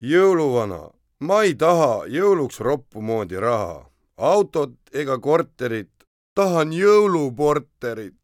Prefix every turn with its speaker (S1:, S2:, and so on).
S1: jõuluvana, ma ei taha jõuluks roppu moodi raha, autot ega korterit, tahan jõuluporterit.